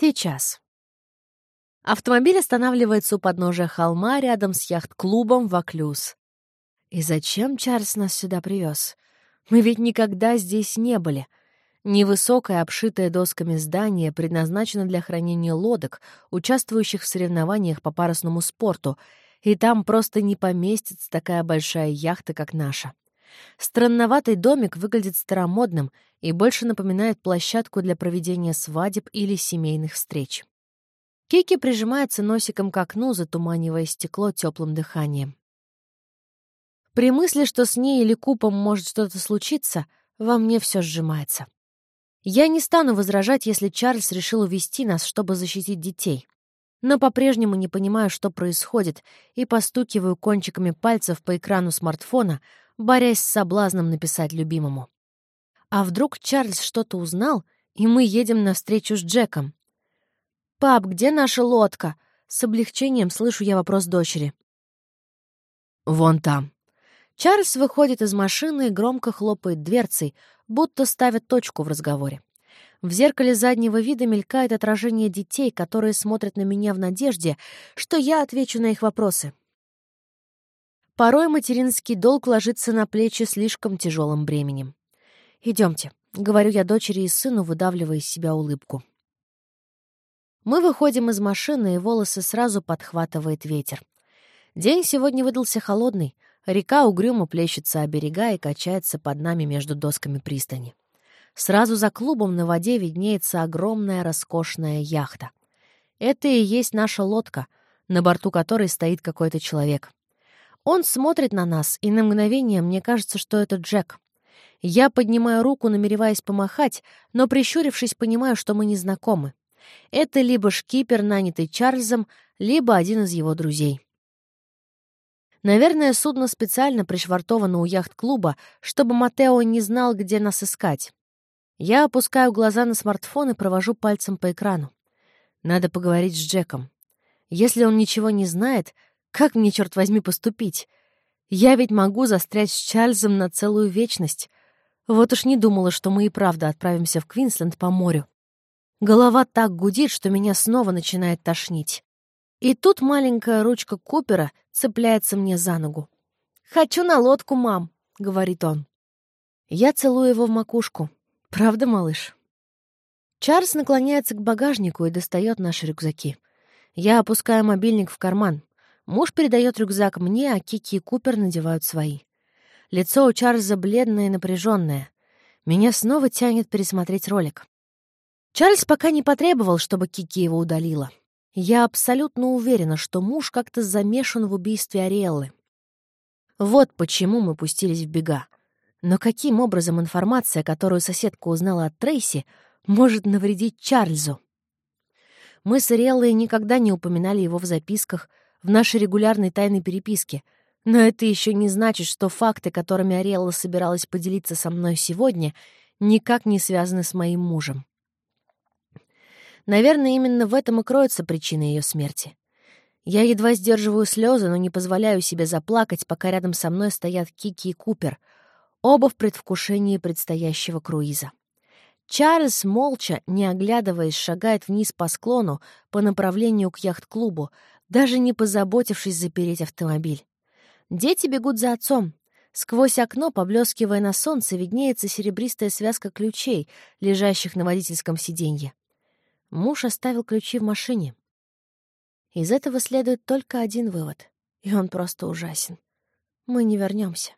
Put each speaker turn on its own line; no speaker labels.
Сейчас. Автомобиль останавливается у подножия холма рядом с яхт-клубом «Ваклюз». И зачем Чарльз нас сюда привез? Мы ведь никогда здесь не были. Невысокое, обшитое досками здание предназначено для хранения лодок, участвующих в соревнованиях по парусному спорту, и там просто не поместится такая большая яхта, как наша. Странноватый домик выглядит старомодным и больше напоминает площадку для проведения свадеб или семейных встреч. Кики прижимается носиком к окну, затуманивая стекло теплым дыханием. При мысли, что с ней или купом может что-то случиться, во мне все сжимается. Я не стану возражать, если Чарльз решил увести нас, чтобы защитить детей. Но по-прежнему не понимаю, что происходит, и постукиваю кончиками пальцев по экрану смартфона, борясь с соблазном написать любимому. А вдруг Чарльз что-то узнал, и мы едем навстречу с Джеком? «Пап, где наша лодка?» С облегчением слышу я вопрос дочери.
«Вон там».
Чарльз выходит из машины и громко хлопает дверцей, будто ставит точку в разговоре. В зеркале заднего вида мелькает отражение детей, которые смотрят на меня в надежде, что я отвечу на их вопросы. Порой материнский долг ложится на плечи слишком тяжелым бременем. Идемте, говорю я дочери и сыну, выдавливая из себя улыбку. Мы выходим из машины, и волосы сразу подхватывает ветер. День сегодня выдался холодный, река угрюмо плещется о берега и качается под нами между досками пристани. Сразу за клубом на воде виднеется огромная роскошная яхта. Это и есть наша лодка, на борту которой стоит какой-то человек. Он смотрит на нас, и на мгновение мне кажется, что это Джек. Я поднимаю руку, намереваясь помахать, но, прищурившись, понимаю, что мы не знакомы. Это либо шкипер, нанятый Чарльзом, либо один из его друзей. Наверное, судно специально пришвартовано у яхт-клуба, чтобы Матео не знал, где нас искать. Я опускаю глаза на смартфон и провожу пальцем по экрану. Надо поговорить с Джеком. Если он ничего не знает, как мне, черт возьми, поступить? Я ведь могу застрять с Чарльзом на целую вечность. Вот уж не думала, что мы и правда отправимся в Квинсленд по морю. Голова так гудит, что меня снова начинает тошнить. И тут маленькая ручка Купера цепляется мне за ногу. «Хочу на лодку, мам», — говорит он. Я целую его в макушку. «Правда, малыш?» Чарльз наклоняется к багажнику и достает наши рюкзаки. Я опускаю мобильник в карман. Муж передает рюкзак мне, а Кики и Купер надевают свои. Лицо у Чарльза бледное и напряженное. Меня снова тянет пересмотреть ролик. Чарльз пока не потребовал, чтобы Кики его удалила. Я абсолютно уверена, что муж как-то замешан в убийстве Ариэллы. Вот почему мы пустились в бега. Но каким образом информация, которую соседка узнала от Трейси, может навредить Чарльзу? Мы с Ариэллой никогда не упоминали его в записках, в нашей регулярной тайной переписке. Но это еще не значит, что факты, которыми Ариэлла собиралась поделиться со мной сегодня, никак не связаны с моим мужем. Наверное, именно в этом и кроется причина ее смерти. Я едва сдерживаю слезы, но не позволяю себе заплакать, пока рядом со мной стоят Кики и Купер, оба в предвкушении предстоящего круиза. Чарльз, молча, не оглядываясь, шагает вниз по склону по направлению к яхт-клубу, даже не позаботившись запереть автомобиль. Дети бегут за отцом. Сквозь окно, поблескивая на солнце, виднеется серебристая связка ключей, лежащих на водительском сиденье. Муж оставил ключи в машине. Из этого следует только один вывод, и он просто ужасен. Мы не вернемся.